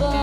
Bahagia